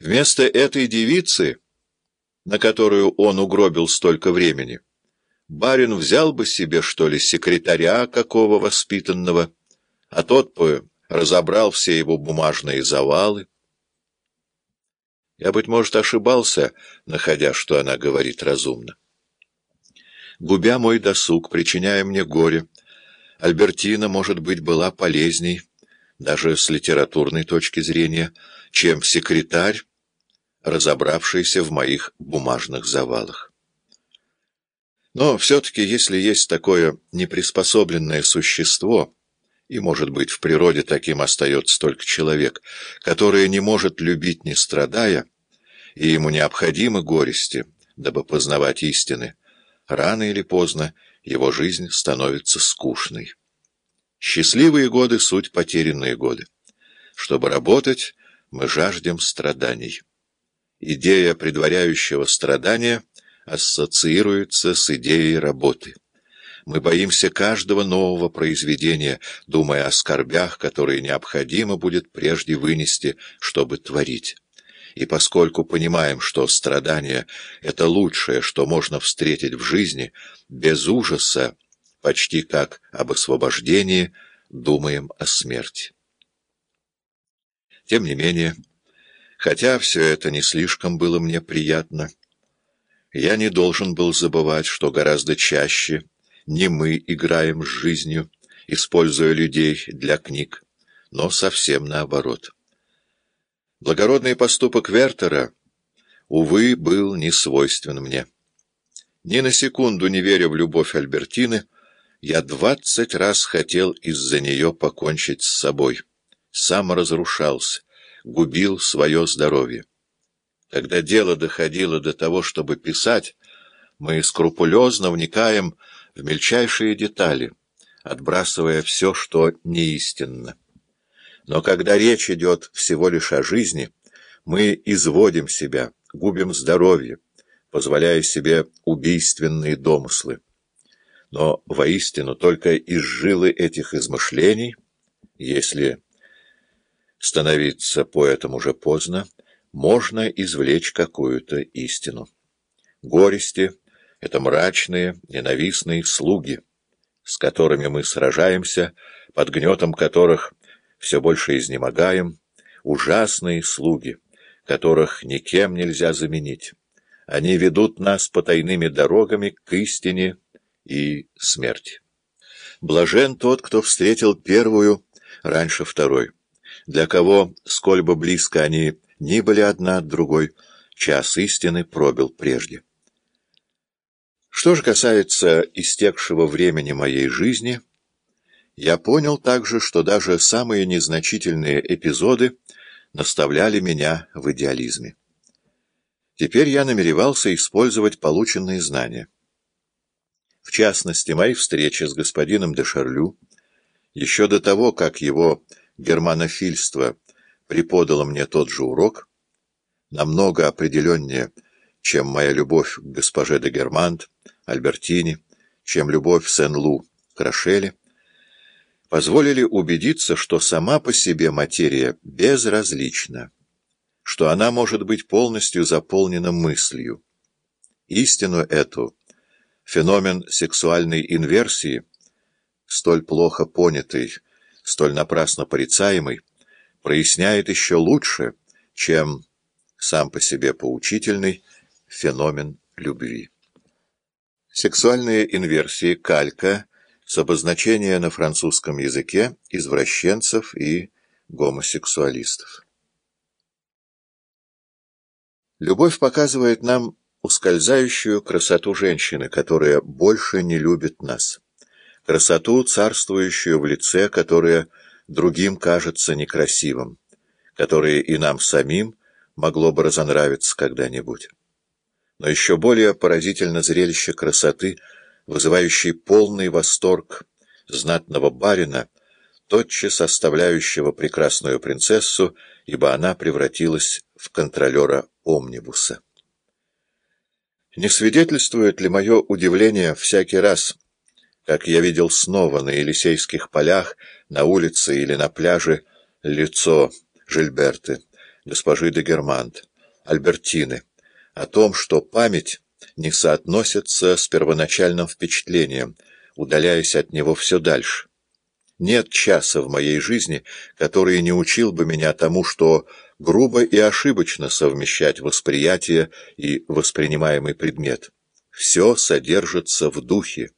Вместо этой девицы, на которую он угробил столько времени, барин взял бы себе, что ли, секретаря какого воспитанного, а тот бы разобрал все его бумажные завалы. Я, быть может, ошибался, находя, что она говорит разумно. Губя мой досуг, причиняя мне горе, Альбертина, может быть, была полезней, даже с литературной точки зрения, чем секретарь, разобравшийся в моих бумажных завалах. Но все-таки, если есть такое неприспособленное существо, и, может быть, в природе таким остается только человек, который не может любить, не страдая, и ему необходимы горести, дабы познавать истины, рано или поздно его жизнь становится скучной. Счастливые годы — суть потерянные годы. Чтобы работать, мы жаждем страданий. Идея предваряющего страдания ассоциируется с идеей работы. Мы боимся каждого нового произведения, думая о скорбях, которые необходимо будет прежде вынести, чтобы творить. И поскольку понимаем, что страдание — это лучшее, что можно встретить в жизни, без ужаса, почти как об освобождении, думаем о смерти. Тем не менее, хотя все это не слишком было мне приятно, я не должен был забывать, что гораздо чаще не мы играем с жизнью, используя людей для книг, но совсем наоборот. Благородный поступок Вертера, увы, был не свойствен мне. Ни на секунду не веря в любовь Альбертины, я двадцать раз хотел из-за нее покончить с собой. Сам разрушался, губил свое здоровье. Когда дело доходило до того, чтобы писать, мы скрупулезно вникаем в мельчайшие детали, отбрасывая все, что неистинно. Но когда речь идет всего лишь о жизни, мы изводим себя, губим здоровье, позволяя себе убийственные домыслы. Но воистину только из жилы этих измышлений, если становиться поэтом уже поздно, можно извлечь какую-то истину. Горести — это мрачные, ненавистные слуги, с которыми мы сражаемся, под гнетом которых все больше изнемогаем, ужасные слуги, которых никем нельзя заменить. Они ведут нас потайными дорогами к истине и смерти. Блажен тот, кто встретил первую раньше второй, для кого, сколь бы близко они ни были одна от другой, час истины пробил прежде. Что же касается истекшего времени моей жизни — я понял также, что даже самые незначительные эпизоды наставляли меня в идеализме. Теперь я намеревался использовать полученные знания. В частности, мои встречи с господином де Шарлю, еще до того, как его германофильство преподало мне тот же урок, намного определеннее, чем моя любовь к госпоже де Германт, Альбертини, чем любовь Сен-Лу к Рошеле, позволили убедиться, что сама по себе материя безразлична, что она может быть полностью заполнена мыслью. Истину эту, феномен сексуальной инверсии, столь плохо понятый, столь напрасно порицаемый, проясняет еще лучше, чем сам по себе поучительный феномен любви. Сексуальные инверсии калька – с обозначения на французском языке извращенцев и гомосексуалистов. Любовь показывает нам ускользающую красоту женщины, которая больше не любит нас, красоту, царствующую в лице, которое другим кажется некрасивым, которое и нам самим могло бы разонравиться когда-нибудь. Но еще более поразительно зрелище красоты — вызывающий полный восторг знатного барина, тотчас оставляющего прекрасную принцессу, ибо она превратилась в контролера омнибуса. Не свидетельствует ли мое удивление всякий раз, как я видел снова на Елисейских полях, на улице или на пляже лицо Жильберты, госпожи де Германт, Альбертины, о том, что память не соотносится с первоначальным впечатлением, удаляясь от него все дальше. Нет часа в моей жизни, который не учил бы меня тому, что грубо и ошибочно совмещать восприятие и воспринимаемый предмет. Все содержится в духе.